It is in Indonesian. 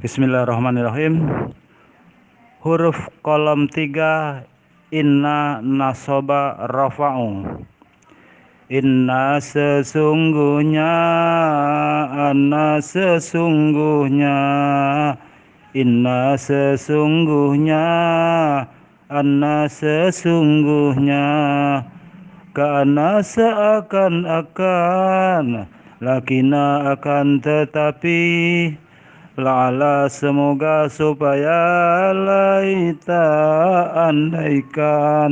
Bismillahirrahmanirrahim. Huruf kolom 3 inna nasoba rafa'u. Inna sesungguhnya anna sesungguhnya inna sesungguhnya anna sesungguhnya karena seakan-akan lakina akan tetapi la'ala semoga supaya laita andaikan